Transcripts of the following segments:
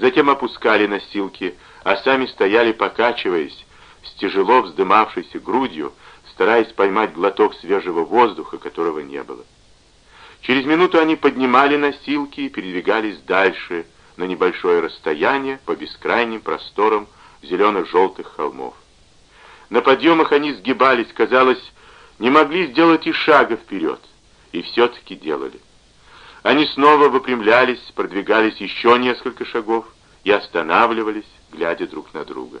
затем опускали носилки, а сами стояли, покачиваясь, с тяжело вздымавшейся грудью, стараясь поймать глоток свежего воздуха, которого не было. Через минуту они поднимали носилки и передвигались дальше, на небольшое расстояние, по бескрайним просторам зелено-желтых холмов. На подъемах они сгибались, казалось, не могли сделать и шага вперед, и все-таки делали. Они снова выпрямлялись, продвигались еще несколько шагов и останавливались, глядя друг на друга.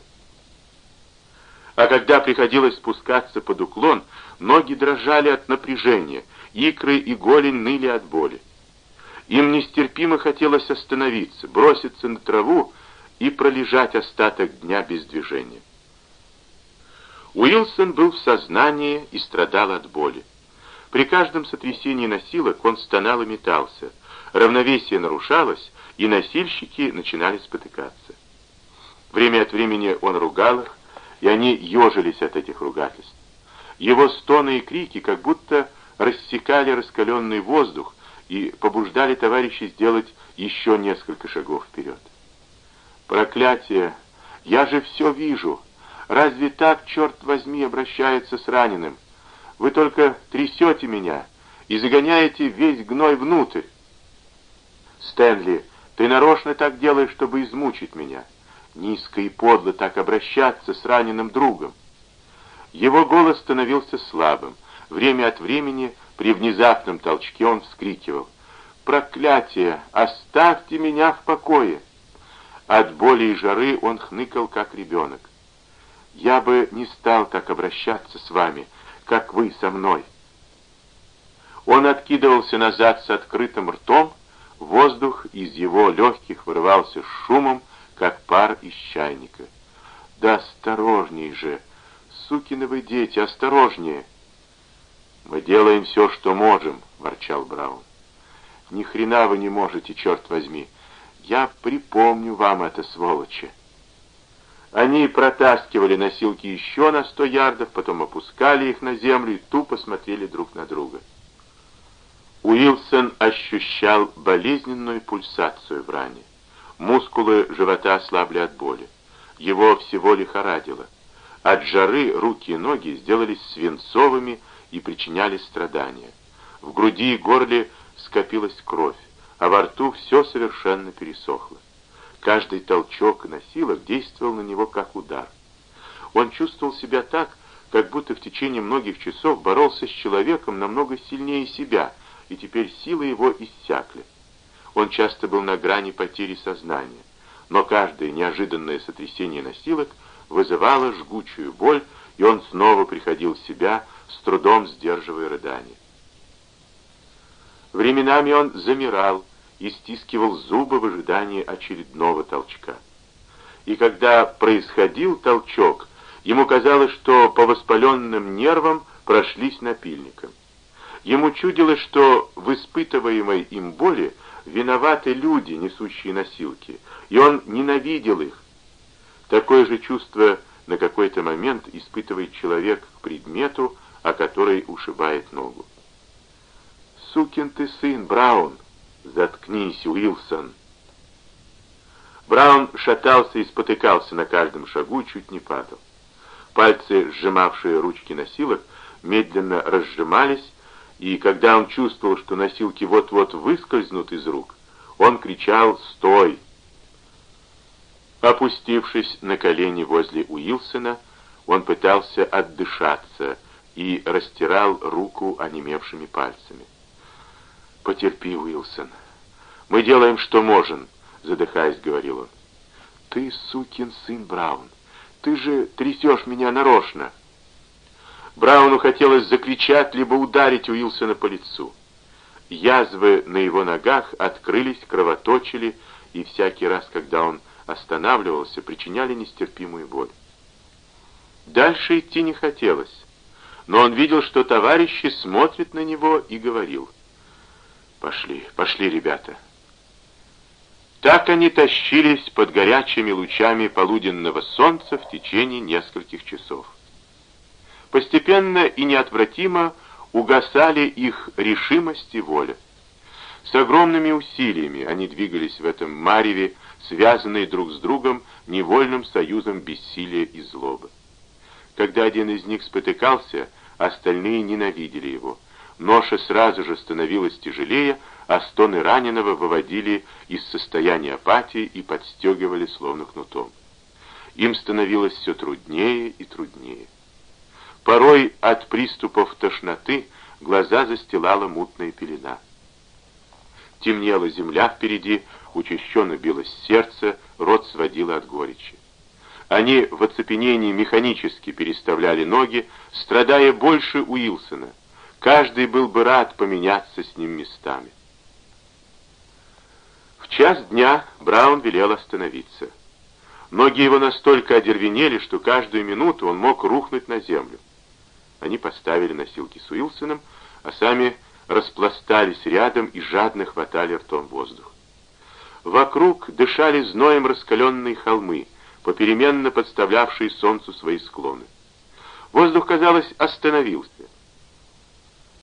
А когда приходилось спускаться под уклон, ноги дрожали от напряжения, икры и голень ныли от боли. Им нестерпимо хотелось остановиться, броситься на траву и пролежать остаток дня без движения. Уилсон был в сознании и страдал от боли. При каждом сотрясении носилок он стонал и метался. Равновесие нарушалось, и носильщики начинали спотыкаться. Время от времени он ругал их, и они ежились от этих ругательств. Его стоны и крики как будто рассекали раскаленный воздух и побуждали товарищей сделать еще несколько шагов вперед. «Проклятие! Я же все вижу! Разве так, черт возьми, обращается с раненым? Вы только трясете меня и загоняете весь гной внутрь!» «Стэнли, ты нарочно так делаешь, чтобы измучить меня!» Низко и подло так обращаться с раненым другом. Его голос становился слабым. Время от времени при внезапном толчке он вскрикивал. «Проклятие! Оставьте меня в покое!» От боли и жары он хныкал, как ребенок. «Я бы не стал так обращаться с вами, как вы со мной». Он откидывался назад с открытым ртом, воздух из его легких вырывался шумом, как пар из чайника. «Да осторожней же! Сукины вы дети, осторожнее!» «Мы делаем все, что можем», — ворчал Браун. «Ни хрена вы не можете, черт возьми! Я припомню вам это, сволочи!» Они протаскивали носилки еще на сто ярдов, потом опускали их на землю и тупо смотрели друг на друга. Уилсон ощущал болезненную пульсацию в ране. Мускулы живота ослабли от боли. Его всего лихорадило. От жары руки и ноги сделались свинцовыми и причиняли страдания. В груди и горле скопилась кровь, а во рту все совершенно пересохло. Каждый толчок носилок действовал на него как удар. Он чувствовал себя так, как будто в течение многих часов боролся с человеком намного сильнее себя, и теперь силы его иссякли. Он часто был на грани потери сознания, но каждое неожиданное сотрясение носилок вызывало жгучую боль, и он снова приходил в себя, с трудом сдерживая рыдание. Временами он замирал и стискивал зубы в ожидании очередного толчка. И когда происходил толчок, ему казалось, что по воспаленным нервам прошлись напильником. Ему чудилось, что в испытываемой им боли виноваты люди, несущие носилки, и он ненавидел их. Такое же чувство на какой-то момент испытывает человек к предмету, о который ушибает ногу. «Сукин ты сын, Браун!» «Заткнись, Уилсон!» Браун шатался и спотыкался на каждом шагу, чуть не падал. Пальцы, сжимавшие ручки носилок, медленно разжимались, и когда он чувствовал, что носилки вот-вот выскользнут из рук, он кричал «Стой!». Опустившись на колени возле Уилсона, он пытался отдышаться и растирал руку онемевшими пальцами. «Потерпи, Уилсон. Мы делаем, что можем», — задыхаясь, говорил он. «Ты сукин сын, Браун. Ты же трясешь меня нарочно». Брауну хотелось закричать, либо ударить Уилсона по лицу. Язвы на его ногах открылись, кровоточили, и всякий раз, когда он останавливался, причиняли нестерпимую боль. Дальше идти не хотелось, но он видел, что товарищи смотрят на него и говорил. «Пошли, пошли, ребята». Так они тащились под горячими лучами полуденного солнца в течение нескольких часов. Постепенно и неотвратимо угасали их решимость и воля. С огромными усилиями они двигались в этом мареве связанные друг с другом невольным союзом бессилия и злобы. Когда один из них спотыкался, остальные ненавидели его. Ноша сразу же становилась тяжелее, а стоны раненого выводили из состояния апатии и подстегивали словно кнутом. Им становилось все труднее и труднее. Порой от приступов тошноты глаза застилала мутная пелена. Темнела земля впереди, учащенно билось сердце, рот сводило от горечи. Они в оцепенении механически переставляли ноги, страдая больше Уилсона. Каждый был бы рад поменяться с ним местами. В час дня Браун велел остановиться. Ноги его настолько одервенели, что каждую минуту он мог рухнуть на землю. Они поставили носилки с Уилсоном, а сами распластались рядом и жадно хватали ртом воздух. Вокруг дышали зноем раскаленные холмы, попеременно подставлявшие солнцу свои склоны. Воздух, казалось, остановился.